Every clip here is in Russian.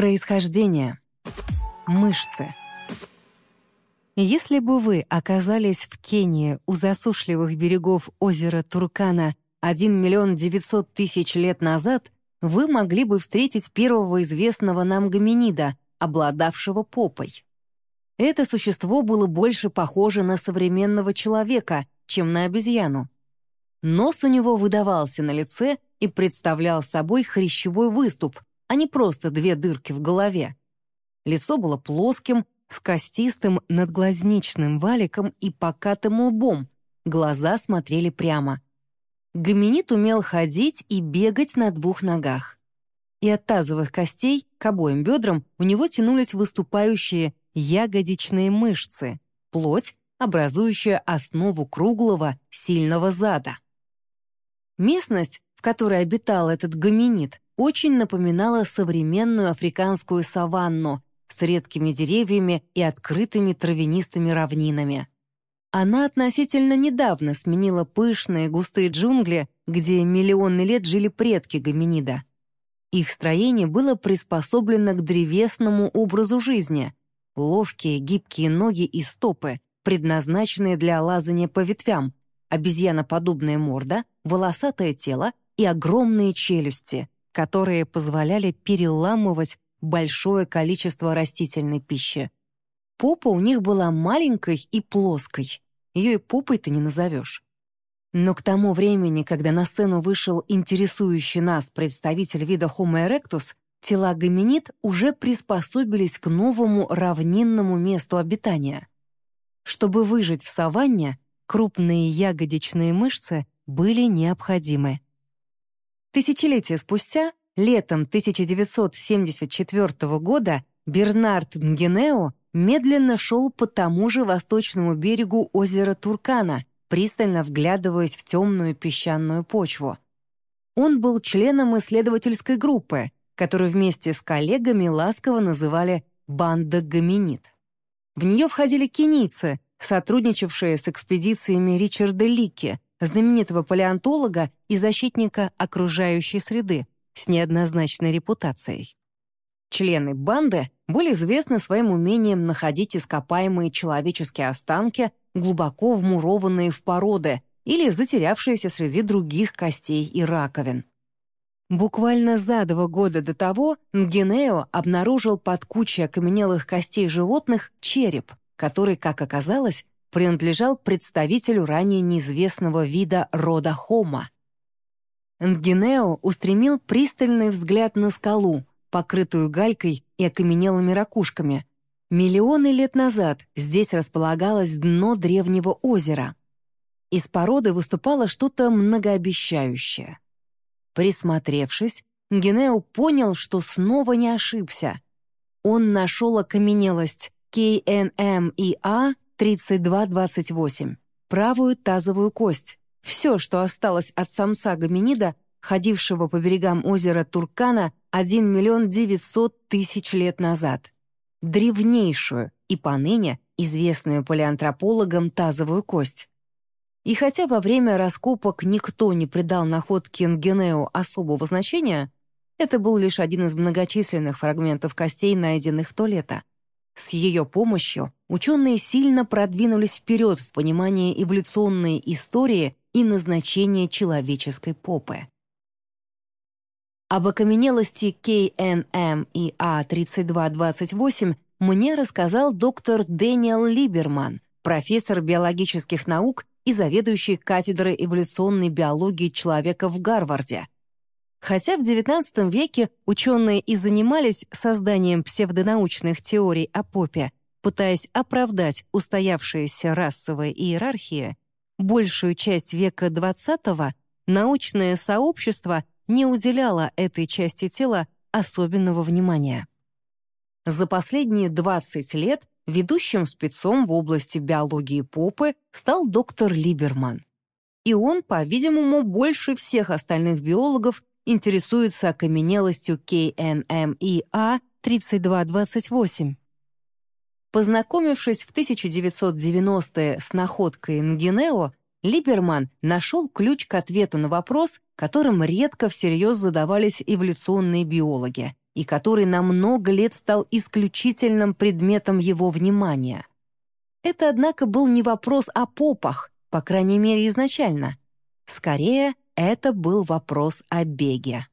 Происхождение. Мышцы. Если бы вы оказались в Кении у засушливых берегов озера Туркана 1 миллион 900 тысяч лет назад, вы могли бы встретить первого известного нам гоминида, обладавшего попой. Это существо было больше похоже на современного человека, чем на обезьяну. Нос у него выдавался на лице и представлял собой хрящевой выступ, а не просто две дырки в голове. Лицо было плоским, с костистым надглазничным валиком и покатым лбом, глаза смотрели прямо. Гоминид умел ходить и бегать на двух ногах. И от тазовых костей к обоим бедрам у него тянулись выступающие ягодичные мышцы, плоть, образующая основу круглого, сильного зада. Местность, в которой обитал этот гоминид, очень напоминала современную африканскую саванну с редкими деревьями и открытыми травянистыми равнинами. Она относительно недавно сменила пышные густые джунгли, где миллионы лет жили предки гоминида. Их строение было приспособлено к древесному образу жизни. Ловкие, гибкие ноги и стопы, предназначенные для лазания по ветвям, обезьяноподобная морда, волосатое тело и огромные челюсти, которые позволяли переламывать большое количество растительной пищи. Попа у них была маленькой и плоской. Ее и попой-то не назовешь. Но к тому времени, когда на сцену вышел интересующий нас представитель вида Homo erectus, тела гоминид уже приспособились к новому равнинному месту обитания. Чтобы выжить в саванне, крупные ягодичные мышцы были необходимы. Тысячелетия спустя, летом 1974 года, Бернард Нгенео медленно шел по тому же восточному берегу озера Туркана, пристально вглядываясь в темную песчаную почву. Он был членом исследовательской группы, которую вместе с коллегами ласково называли «банда гоминид». В нее входили кенийцы, сотрудничавшие с экспедициями Ричарда Лики, знаменитого палеонтолога и защитника окружающей среды с неоднозначной репутацией. Члены банды были известны своим умением находить ископаемые человеческие останки, глубоко вмурованные в породы или затерявшиеся среди других костей и раковин. Буквально за два года до того Нгенео обнаружил под кучей окаменелых костей животных череп, который, как оказалось, принадлежал представителю ранее неизвестного вида рода Хома. Нгинео устремил пристальный взгляд на скалу, покрытую галькой и окаменелыми ракушками. Миллионы лет назад здесь располагалось дно древнего озера. Из породы выступало что-то многообещающее. Присмотревшись, Нгинео понял, что снова не ошибся. Он нашел окаменелость KNMEA 3228, правую тазовую кость, все, что осталось от самца гоминида, ходившего по берегам озера Туркана 1 миллион 900 тысяч лет назад. Древнейшую и поныне известную палеантропологам тазовую кость. И хотя во время раскопок никто не придал находке Нгенео особого значения, это был лишь один из многочисленных фрагментов костей, найденных то лето. С ее помощью ученые сильно продвинулись вперед в понимании эволюционной истории и назначения человеческой попы. Об окаменелости KNM и А3228 мне рассказал доктор Дэниел Либерман, профессор биологических наук и заведующий кафедрой эволюционной биологии человека в Гарварде — Хотя в XIX веке ученые и занимались созданием псевдонаучных теорий о попе, пытаясь оправдать устоявшиеся расовые иерархии, большую часть века XX научное сообщество не уделяло этой части тела особенного внимания. За последние 20 лет ведущим спецом в области биологии попы стал доктор Либерман. И он, по-видимому, больше всех остальных биологов интересуется окаменелостью KNMEA 3228. Познакомившись в 1990-е с находкой Нгинео, Либерман нашел ключ к ответу на вопрос, которым редко всерьез задавались эволюционные биологи. и который на много лет стал исключительным предметом его внимания. Это, однако, был не вопрос о попах, по крайней мере, изначально. Скорее, это был вопрос о беге.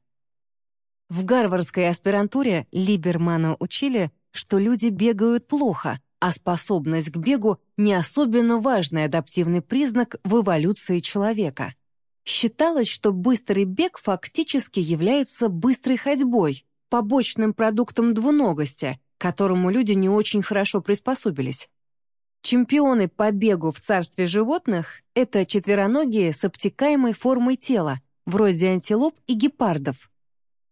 В гарвардской аспирантуре Либермана учили, что люди бегают плохо, а способность к бегу — не особенно важный адаптивный признак в эволюции человека. Считалось, что быстрый бег фактически является быстрой ходьбой, побочным продуктом двуногости, к которому люди не очень хорошо приспособились. Чемпионы по бегу в царстве животных — это четвероногие с обтекаемой формой тела, вроде антилоп и гепардов.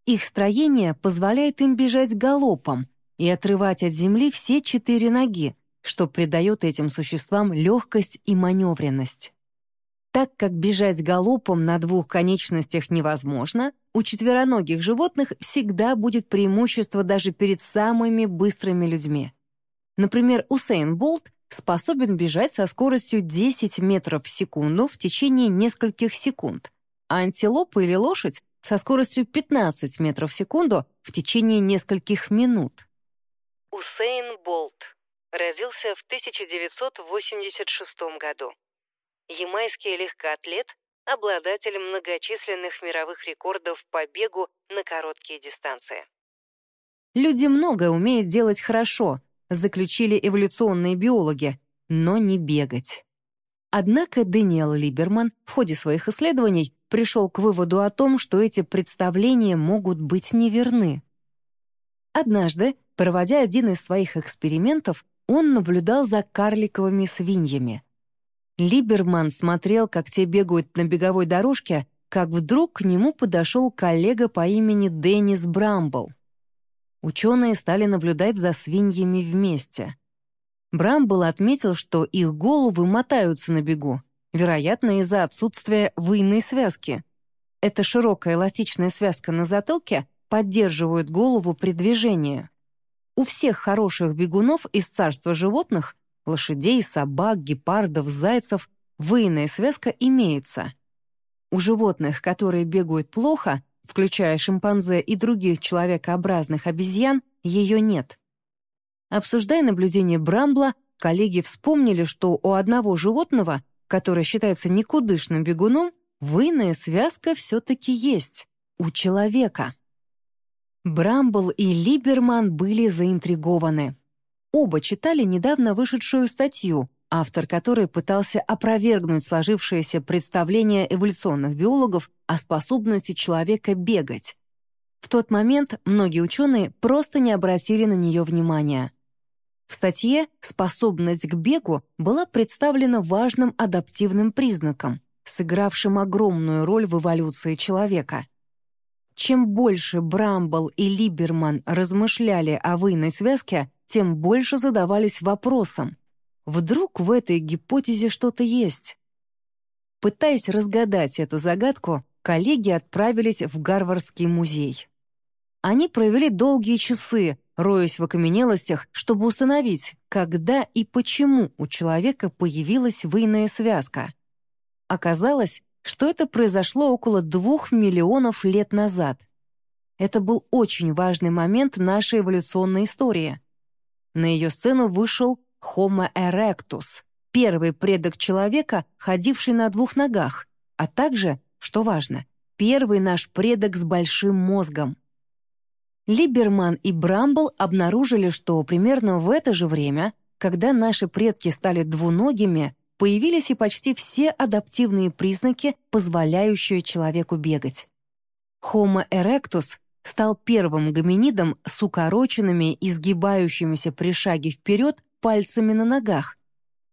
Их строение позволяет им бежать галопом и отрывать от земли все четыре ноги, что придает этим существам легкость и маневренность. Так как бежать галопом на двух конечностях невозможно, у четвероногих животных всегда будет преимущество даже перед самыми быстрыми людьми. Например, Усейн Болт способен бежать со скоростью 10 метров в секунду в течение нескольких секунд, а антилопа или лошадь со скоростью 15 метров в секунду в течение нескольких минут. Усейн Болт родился в 1986 году. Ямайский легкоатлет, обладатель многочисленных мировых рекордов по бегу на короткие дистанции. Люди многое умеют делать хорошо, заключили эволюционные биологи, но не бегать. Однако Дэниел Либерман в ходе своих исследований пришел к выводу о том, что эти представления могут быть неверны. Однажды, проводя один из своих экспериментов, он наблюдал за карликовыми свиньями. Либерман смотрел, как те бегают на беговой дорожке, как вдруг к нему подошел коллега по имени Деннис Брамбл. Ученые стали наблюдать за свиньями вместе. Брамбл отметил, что их головы мотаются на бегу, вероятно, из-за отсутствия выйной связки. Эта широкая эластичная связка на затылке поддерживает голову при движении. У всех хороших бегунов из царства животных лошадей, собак, гепардов, зайцев выйная связка имеется. У животных, которые бегают плохо, включая шимпанзе и других человекообразных обезьян, ее нет. Обсуждая наблюдение Брамбла, коллеги вспомнили, что у одного животного, которое считается никудышным бегуном, выйная связка все-таки есть — у человека. Брамбл и Либерман были заинтригованы. Оба читали недавно вышедшую статью, автор которой пытался опровергнуть сложившееся представление эволюционных биологов о способности человека бегать. В тот момент многие ученые просто не обратили на нее внимания. В статье способность к бегу была представлена важным адаптивным признаком, сыгравшим огромную роль в эволюции человека. Чем больше Брамбл и Либерман размышляли о выйной связке, тем больше задавались вопросом, Вдруг в этой гипотезе что-то есть? Пытаясь разгадать эту загадку, коллеги отправились в Гарвардский музей. Они провели долгие часы, роясь в окаменелостях, чтобы установить, когда и почему у человека появилась выйная связка. Оказалось, что это произошло около двух миллионов лет назад. Это был очень важный момент нашей эволюционной истории. На ее сцену вышел Homo erectus, первый предок человека, ходивший на двух ногах, а также, что важно, первый наш предок с большим мозгом. Либерман и Брамбл обнаружили, что примерно в это же время, когда наши предки стали двуногими, появились и почти все адаптивные признаки, позволяющие человеку бегать. Homo erectus стал первым гоминидом с укороченными, изгибающимися при шаге вперед пальцами на ногах,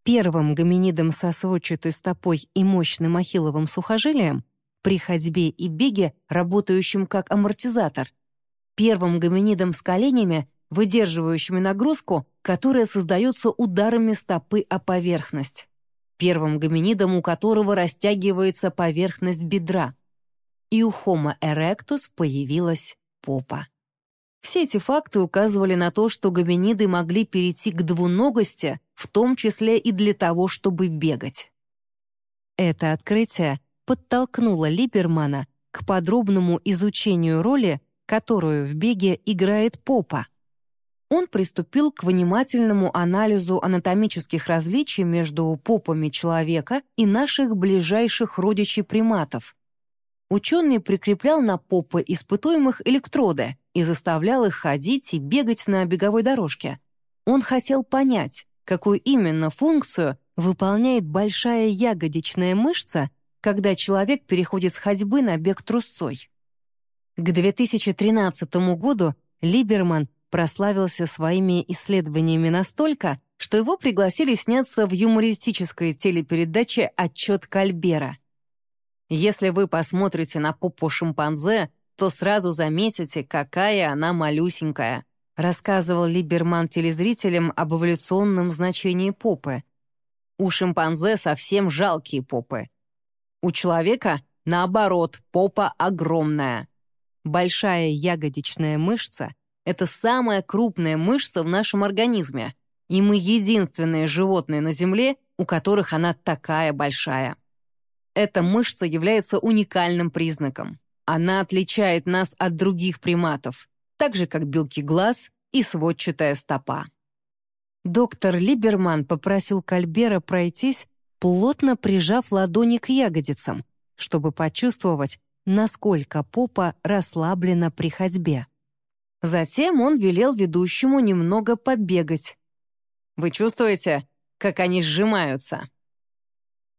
первым гоминидом со сводчатой стопой и мощным ахилловым сухожилием, при ходьбе и беге, работающим как амортизатор, первым гоминидом с коленями, выдерживающими нагрузку, которая создается ударами стопы о поверхность, первым гоминидом, у которого растягивается поверхность бедра. И у Homo erectus появилась попа. Все эти факты указывали на то, что гоминиды могли перейти к двуногости, в том числе и для того, чтобы бегать. Это открытие подтолкнуло Либермана к подробному изучению роли, которую в беге играет попа. Он приступил к внимательному анализу анатомических различий между попами человека и наших ближайших родичей приматов. Ученый прикреплял на попы испытуемых электроды и заставлял их ходить и бегать на беговой дорожке. Он хотел понять, какую именно функцию выполняет большая ягодичная мышца, когда человек переходит с ходьбы на бег трусцой. К 2013 году Либерман прославился своими исследованиями настолько, что его пригласили сняться в юмористической телепередаче «Отчет Кальбера». Если вы посмотрите на попу шимпанзе, то сразу заметите, какая она малюсенькая, рассказывал Либерман телезрителям об эволюционном значении попы. У шимпанзе совсем жалкие попы. У человека, наоборот, попа огромная. Большая ягодичная мышца — это самая крупная мышца в нашем организме, и мы единственные животные на Земле, у которых она такая большая. Эта мышца является уникальным признаком. Она отличает нас от других приматов, так же, как белки глаз и сводчатая стопа. Доктор Либерман попросил Кальбера пройтись, плотно прижав ладони к ягодицам, чтобы почувствовать, насколько попа расслаблена при ходьбе. Затем он велел ведущему немного побегать. «Вы чувствуете, как они сжимаются?»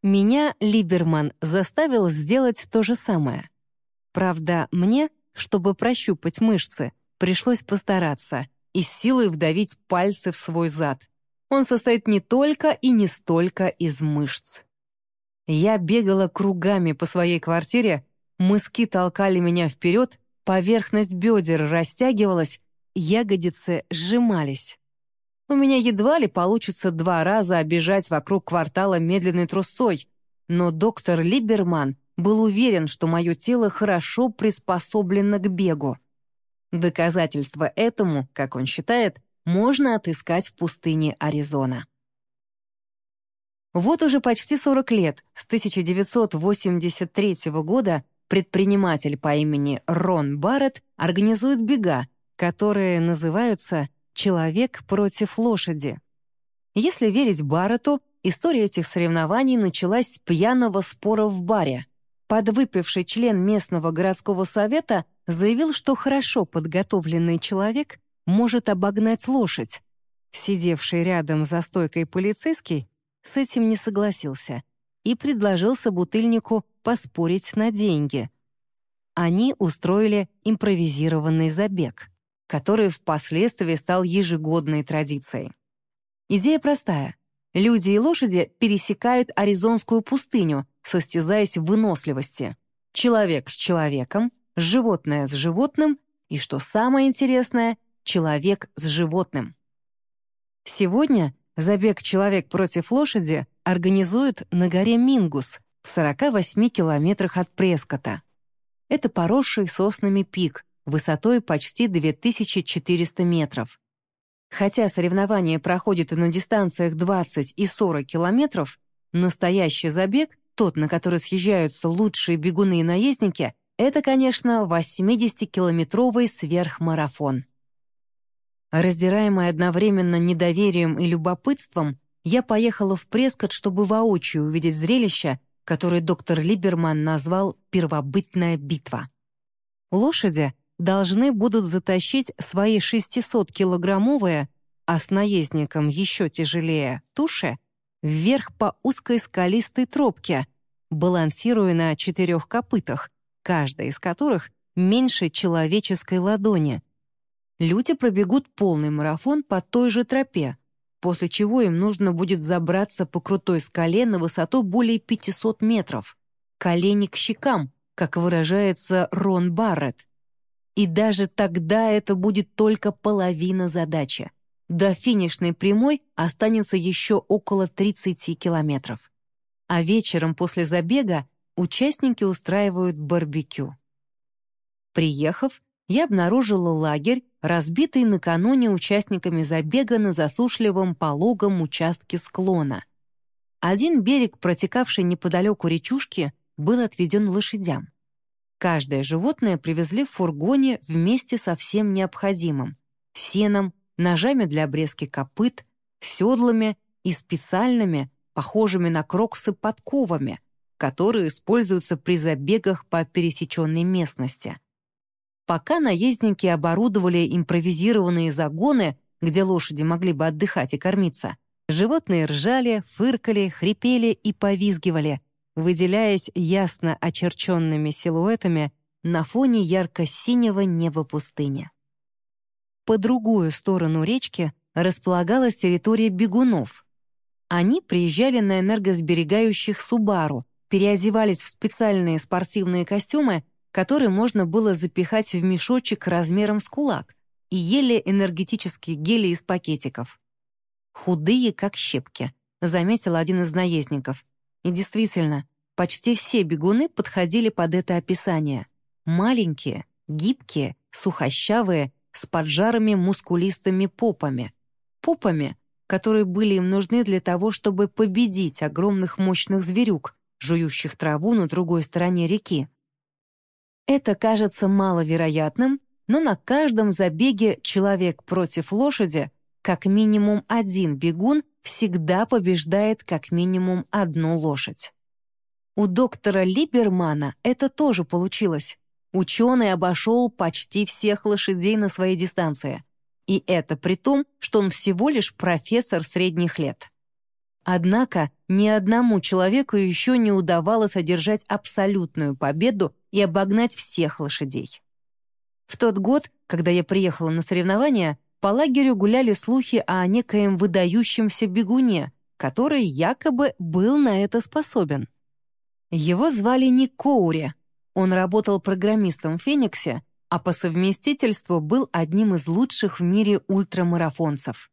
Меня Либерман заставил сделать то же самое. Правда, мне, чтобы прощупать мышцы, пришлось постараться и с силой вдавить пальцы в свой зад. Он состоит не только и не столько из мышц. Я бегала кругами по своей квартире, мыски толкали меня вперед, поверхность бедер растягивалась, ягодицы сжимались. У меня едва ли получится два раза обижать вокруг квартала медленной трусцой, но доктор Либерман был уверен, что мое тело хорошо приспособлено к бегу. Доказательство этому, как он считает, можно отыскать в пустыне Аризона. Вот уже почти 40 лет, с 1983 года, предприниматель по имени Рон Барретт организует бега, которые называются «Человек против лошади». Если верить Барретту, история этих соревнований началась с пьяного спора в баре. Подвыпивший член местного городского совета заявил, что хорошо подготовленный человек может обогнать лошадь. Сидевший рядом за стойкой полицейский с этим не согласился и предложил собутыльнику поспорить на деньги. Они устроили импровизированный забег, который впоследствии стал ежегодной традицией. Идея простая. Люди и лошади пересекают Аризонскую пустыню, состязаясь в выносливости. Человек с человеком, животное с животным и, что самое интересное, человек с животным. Сегодня забег «Человек против лошади» организуют на горе Мингус в 48 километрах от Прескота. Это поросший соснами пик, высотой почти 2400 метров. Хотя соревнования проходят и на дистанциях 20 и 40 километров, настоящий забег, тот, на который съезжаются лучшие бегуны и наездники, это, конечно, 80-километровый сверхмарафон. Раздираемая одновременно недоверием и любопытством, я поехала в Прескот, чтобы воочию увидеть зрелище, которое доктор Либерман назвал «первобытная битва». Лошади должны будут затащить свои 600-килограммовые, а с наездником еще тяжелее, туши, вверх по узкой скалистой тропке, балансируя на четырех копытах, каждая из которых меньше человеческой ладони. Люди пробегут полный марафон по той же тропе, после чего им нужно будет забраться по крутой скале на высоту более 500 метров. Колени к щекам, как выражается Рон Барретт. И даже тогда это будет только половина задачи. До финишной прямой останется еще около 30 километров. А вечером после забега участники устраивают барбекю. Приехав, я обнаружила лагерь, разбитый накануне участниками забега на засушливом пологом участке склона. Один берег, протекавший неподалеку речушки, был отведен лошадям. Каждое животное привезли в фургоне вместе со всем необходимым — сеном, ножами для обрезки копыт, седлами и специальными, похожими на кроксы, подковами, которые используются при забегах по пересеченной местности. Пока наездники оборудовали импровизированные загоны, где лошади могли бы отдыхать и кормиться, животные ржали, фыркали, хрипели и повизгивали, выделяясь ясно очерченными силуэтами на фоне ярко-синего неба пустыни. По другую сторону речки располагалась территория бегунов. Они приезжали на энергосберегающих «Субару», переодевались в специальные спортивные костюмы, которые можно было запихать в мешочек размером с кулак, и ели энергетические гели из пакетиков. «Худые, как щепки», — заметил один из наездников. И действительно, почти все бегуны подходили под это описание. Маленькие, гибкие, сухощавые, с поджарыми мускулистыми попами. Попами, которые были им нужны для того, чтобы победить огромных мощных зверюк, жующих траву на другой стороне реки. Это кажется маловероятным, но на каждом забеге человек против лошади как минимум один бегун всегда побеждает как минимум одну лошадь. У доктора Либермана это тоже получилось. Ученый обошел почти всех лошадей на своей дистанции. И это при том, что он всего лишь профессор средних лет. Однако ни одному человеку еще не удавалось одержать абсолютную победу и обогнать всех лошадей. В тот год, когда я приехала на соревнования, по лагерю гуляли слухи о некоем выдающемся бегуне, который якобы был на это способен. Его звали Ник Коури. Он работал программистом в «Фениксе», а по совместительству был одним из лучших в мире ультрамарафонцев.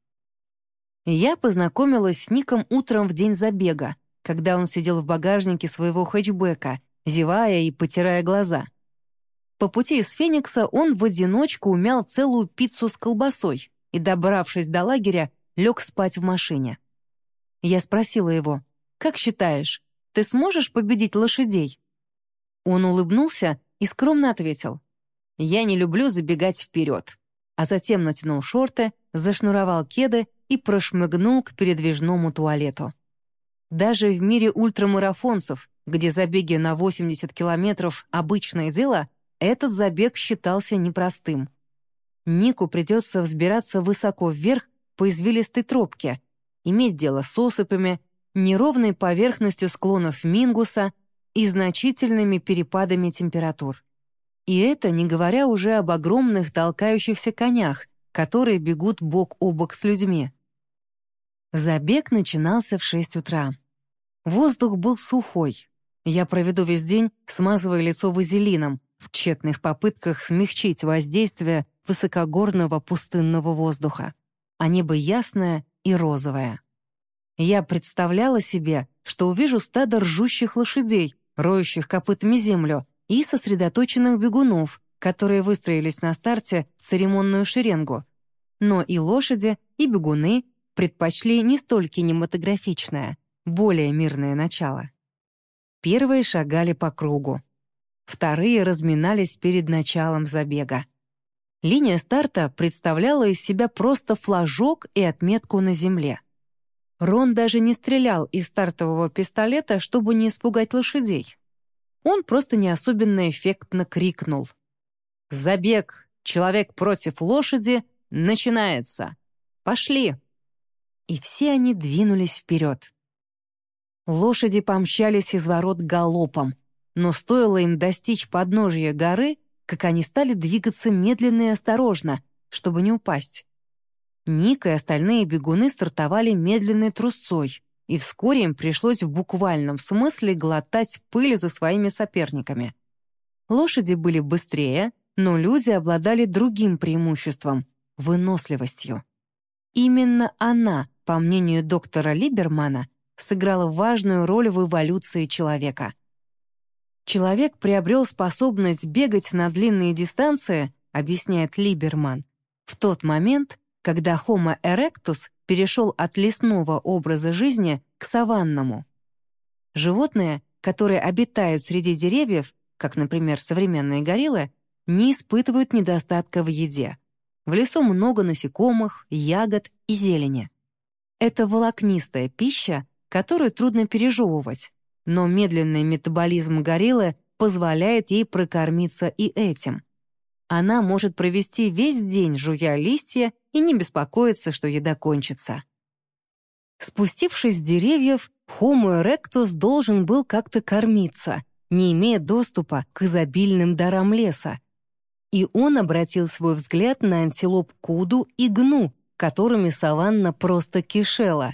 Я познакомилась с Ником утром в день забега, когда он сидел в багажнике своего хэтчбека, зевая и потирая глаза — по пути из Феникса он в одиночку умял целую пиццу с колбасой и, добравшись до лагеря, лег спать в машине. Я спросила его, «Как считаешь, ты сможешь победить лошадей?» Он улыбнулся и скромно ответил, «Я не люблю забегать вперед», а затем натянул шорты, зашнуровал кеды и прошмыгнул к передвижному туалету. Даже в мире ультрамарафонцев, где забеги на 80 километров — обычное дело, этот забег считался непростым. Нику придется взбираться высоко вверх по извилистой тропке, иметь дело с осыпями, неровной поверхностью склонов Мингуса и значительными перепадами температур. И это не говоря уже об огромных толкающихся конях, которые бегут бок о бок с людьми. Забег начинался в 6 утра. Воздух был сухой. Я проведу весь день, смазывая лицо вазелином, в тщетных попытках смягчить воздействие высокогорного пустынного воздуха, а небо ясное и розовое. Я представляла себе, что увижу стадо ржущих лошадей, роющих копытами землю, и сосредоточенных бегунов, которые выстроились на старте в церемонную шеренгу. Но и лошади, и бегуны предпочли не столь кинематографичное, более мирное начало. Первые шагали по кругу вторые разминались перед началом забега. Линия старта представляла из себя просто флажок и отметку на земле. Рон даже не стрелял из стартового пистолета, чтобы не испугать лошадей. Он просто не особенно эффектно крикнул. «Забег! Человек против лошади! Начинается! Пошли!» И все они двинулись вперед. Лошади помчались из ворот галопом, но стоило им достичь подножия горы, как они стали двигаться медленно и осторожно, чтобы не упасть. Ник и остальные бегуны стартовали медленной трусцой, и вскоре им пришлось в буквальном смысле глотать пыль за своими соперниками. Лошади были быстрее, но люди обладали другим преимуществом — выносливостью. Именно она, по мнению доктора Либермана, сыграла важную роль в эволюции человека — Человек приобрел способность бегать на длинные дистанции, объясняет Либерман, в тот момент, когда Homo erectus перешел от лесного образа жизни к саванному. Животные, которые обитают среди деревьев, как, например, современные гориллы, не испытывают недостатка в еде. В лесу много насекомых, ягод и зелени. Это волокнистая пища, которую трудно пережевывать, но медленный метаболизм гориллы позволяет ей прокормиться и этим. Она может провести весь день, жуя листья, и не беспокоиться, что еда кончится. Спустившись с деревьев, Homo erectus должен был как-то кормиться, не имея доступа к изобильным дарам леса. И он обратил свой взгляд на антилоп Куду и Гну, которыми саванна просто кишела.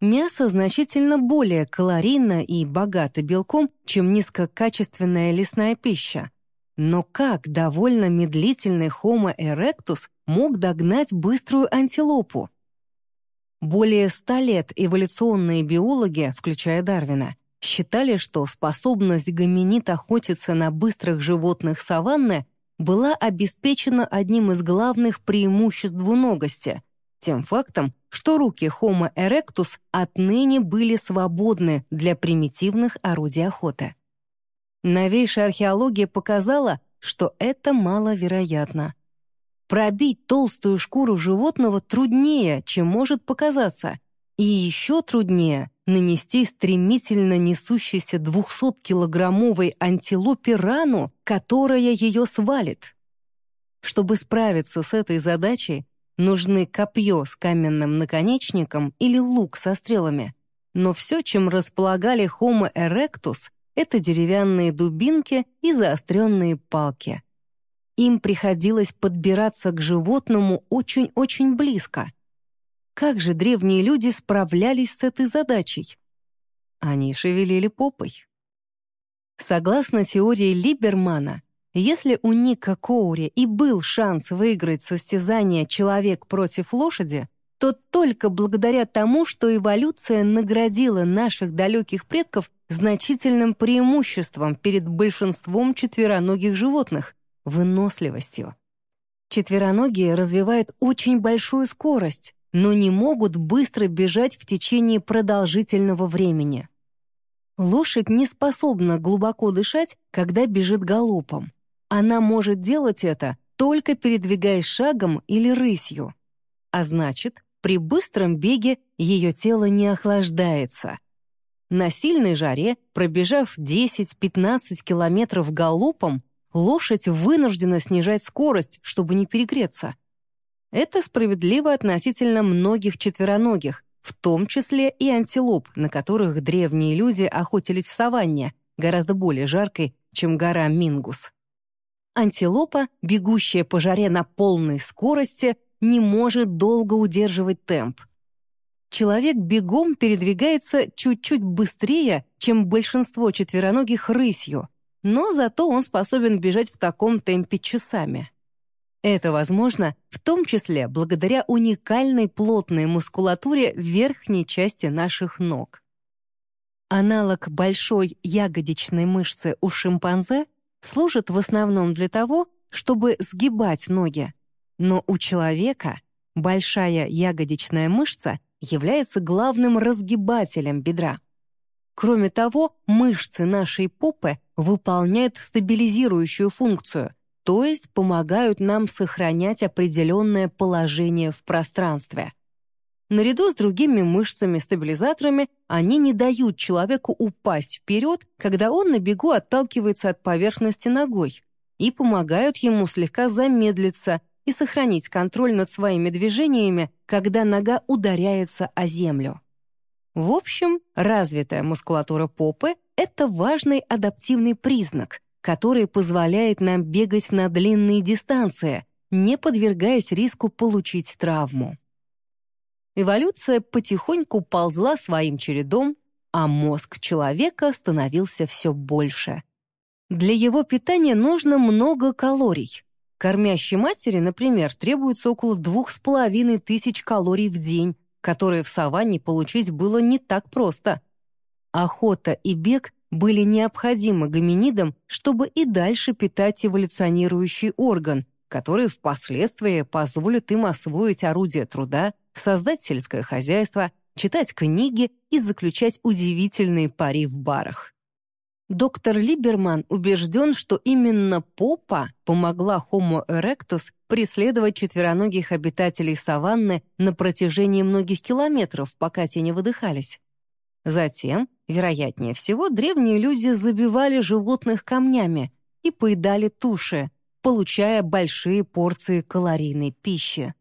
Мясо значительно более калорийно и богато белком, чем низкокачественная лесная пища. Но как довольно медлительный Homo erectus мог догнать быструю антилопу? Более ста лет эволюционные биологи, включая Дарвина, считали, что способность гоминид охотиться на быстрых животных саванны была обеспечена одним из главных преимуществ двуногости — тем фактом, что руки Homo erectus отныне были свободны для примитивных орудий охоты. Новейшая археология показала, что это маловероятно. Пробить толстую шкуру животного труднее, чем может показаться, и еще труднее нанести стремительно несущейся 200-килограммовой антилопе рану, которая ее свалит. Чтобы справиться с этой задачей, нужны копье с каменным наконечником или лук со стрелами. Но все, чем располагали Homo erectus, это деревянные дубинки и заостренные палки. Им приходилось подбираться к животному очень-очень близко. Как же древние люди справлялись с этой задачей? Они шевелили попой. Согласно теории Либермана, если у Ника Коури и был шанс выиграть состязание «человек против лошади», то только благодаря тому, что эволюция наградила наших далеких предков значительным преимуществом перед большинством четвероногих животных, выносливостью. Четвероногие развивают очень большую скорость, но не могут быстро бежать в течение продолжительного времени. Лошадь не способна глубоко дышать, когда бежит галопом. Она может делать это, только передвигаясь шагом или рысью. А значит, при быстром беге ее тело не охлаждается. На сильной жаре, пробежав 10-15 километров галопом, лошадь вынуждена снижать скорость, чтобы не перегреться. Это справедливо относительно многих четвероногих, в том числе и антилоп, на которых древние люди охотились в саванне, гораздо более жаркой, чем гора Мингус. Антилопа, бегущая по жаре на полной скорости, не может долго удерживать темп. Человек бегом передвигается чуть-чуть быстрее, чем большинство четвероногих рысью, но зато он способен бежать в таком темпе часами. Это возможно в том числе благодаря уникальной плотной мускулатуре верхней части наших ног. Аналог большой ягодичной мышцы у шимпанзе служит в основном для того, чтобы сгибать ноги, но у человека большая ягодичная мышца является главным разгибателем бедра. Кроме того, мышцы нашей попы выполняют стабилизирующую функцию, то есть помогают нам сохранять определенное положение в пространстве. Наряду с другими мышцами-стабилизаторами они не дают человеку упасть вперед, когда он на бегу отталкивается от поверхности ногой, и помогают ему слегка замедлиться и сохранить контроль над своими движениями, когда нога ударяется о землю. В общем, развитая мускулатура попы — это важный адаптивный признак, который позволяет нам бегать на длинные дистанции, не подвергаясь риску получить травму. Эволюция потихоньку ползла своим чередом, а мозг человека становился все больше. Для его питания нужно много калорий. Кормящей матери, например, требуется около двух с половиной тысяч калорий в день, которые в саванне получить было не так просто. Охота и бег были необходимы гоминидам, чтобы и дальше питать эволюционирующий орган, который впоследствии позволит им освоить орудие труда, создать сельское хозяйство, читать книги и заключать удивительные пари в барах. Доктор Либерман убежден, что именно попа помогла Homo erectus преследовать четвероногих обитателей саванны на протяжении многих километров, пока те не выдыхались. Затем, вероятнее всего, древние люди забивали животных камнями и поедали туши, получая большие порции калорийной пищи.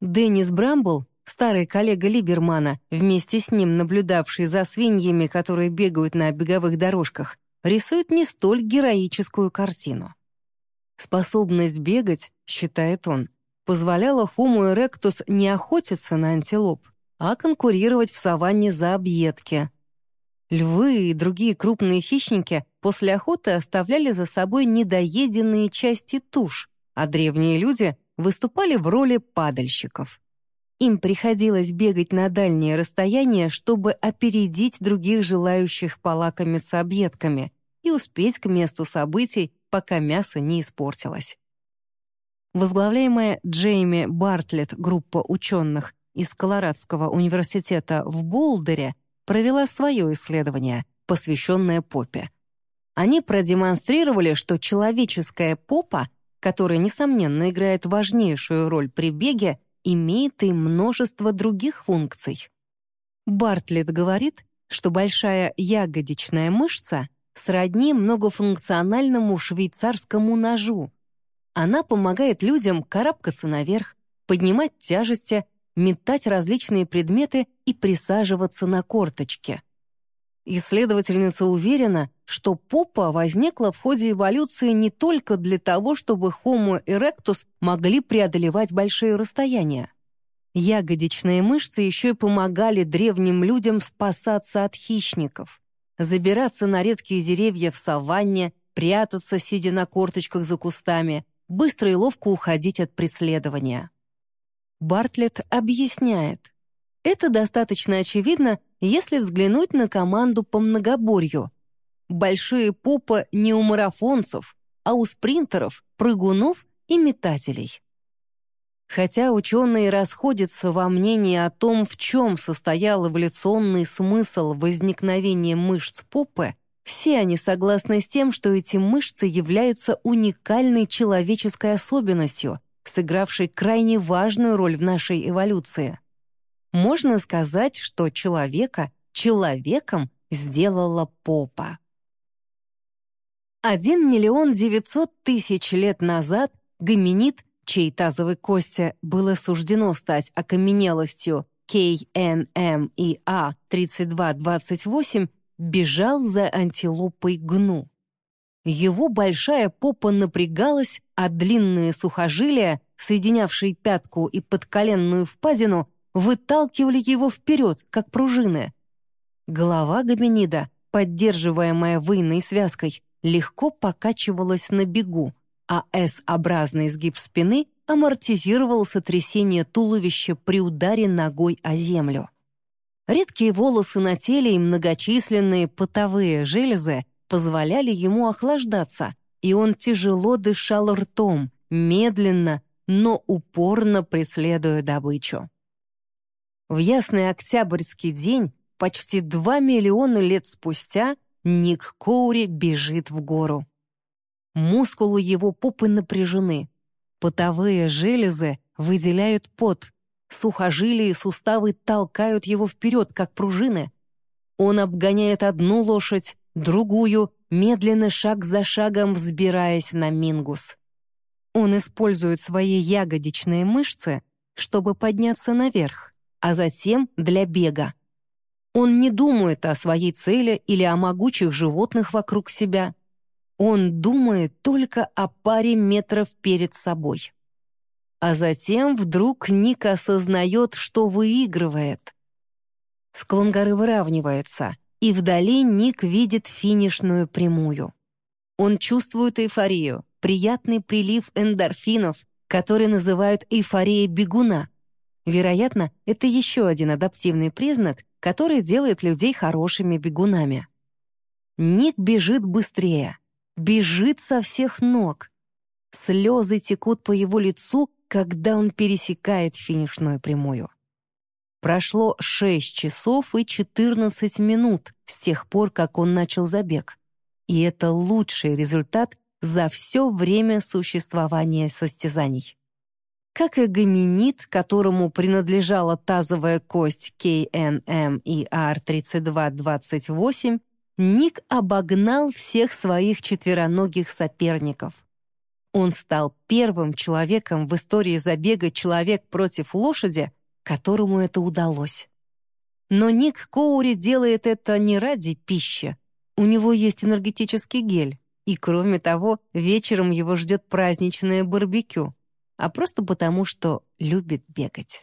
Деннис Брамбл Старый коллега Либермана, вместе с ним наблюдавший за свиньями, которые бегают на беговых дорожках, рисует не столь героическую картину. Способность бегать, считает он, позволяла Homo erectus не охотиться на антилоп, а конкурировать в саванне за объедки. Львы и другие крупные хищники после охоты оставляли за собой недоеденные части туш, а древние люди выступали в роли падальщиков. Им приходилось бегать на дальние расстояния, чтобы опередить других желающих полакомиться объедками и успеть к месту событий, пока мясо не испортилось. Возглавляемая Джейми Бартлетт группа ученых из Колорадского университета в Болдере провела свое исследование, посвященное попе. Они продемонстрировали, что человеческая попа, которая, несомненно, играет важнейшую роль при беге, имеет и множество других функций. Бартлетт говорит, что большая ягодичная мышца сродни многофункциональному швейцарскому ножу. Она помогает людям карабкаться наверх, поднимать тяжести, метать различные предметы и присаживаться на корточке. Исследовательница уверена, что попа возникла в ходе эволюции не только для того, чтобы Homo erectus могли преодолевать большие расстояния. Ягодичные мышцы еще и помогали древним людям спасаться от хищников, забираться на редкие деревья в саванне, прятаться, сидя на корточках за кустами, быстро и ловко уходить от преследования. Бартлетт объясняет. Это достаточно очевидно, если взглянуть на команду по многоборью. Большие попы не у марафонцев, а у спринтеров, прыгунов и метателей. Хотя ученые расходятся во мнении о том, в чем состоял эволюционный смысл возникновения мышц попы, все они согласны с тем, что эти мышцы являются уникальной человеческой особенностью, сыгравшей крайне важную роль в нашей эволюции можно сказать, что человека человеком сделала попа. Один миллион девятьсот тысяч лет назад гоминид, чьей тазовой кости было суждено стать окаменелостью KNMEA3228, бежал за антилопой гну. Его большая попа напрягалась, а длинные сухожилия, соединявшие пятку и подколенную впадину, выталкивали его вперед, как пружины. Голова гоминида, поддерживаемая выйной связкой, легко покачивалась на бегу, а S-образный сгиб спины амортизировал сотрясение туловища при ударе ногой о землю. Редкие волосы на теле и многочисленные потовые железы позволяли ему охлаждаться, и он тяжело дышал ртом, медленно, но упорно преследуя добычу. В ясный октябрьский день, почти два миллиона лет спустя, Ник Коури бежит в гору. Мускулы его попы напряжены. Потовые железы выделяют пот. Сухожилия и суставы толкают его вперед, как пружины. Он обгоняет одну лошадь, другую, медленно шаг за шагом взбираясь на мингус. Он использует свои ягодичные мышцы, чтобы подняться наверх а затем для бега. Он не думает о своей цели или о могучих животных вокруг себя. Он думает только о паре метров перед собой. А затем вдруг Ник осознает, что выигрывает. Склон горы выравнивается, и вдали Ник видит финишную прямую. Он чувствует эйфорию, приятный прилив эндорфинов, который называют эйфорией бегуна — Вероятно, это еще один адаптивный признак, который делает людей хорошими бегунами. Ник бежит быстрее, бежит со всех ног. Слезы текут по его лицу, когда он пересекает финишную прямую. Прошло 6 часов и 14 минут, с тех пор, как он начал забег. И это лучший результат за все время существования состязаний. Как и гоминид, которому принадлежала тазовая кость KNM-ER3228, Ник обогнал всех своих четвероногих соперников. Он стал первым человеком в истории забега «Человек против лошади», которому это удалось. Но Ник Коури делает это не ради пищи. У него есть энергетический гель, и, кроме того, вечером его ждет праздничное барбекю, а просто потому, что любит бегать.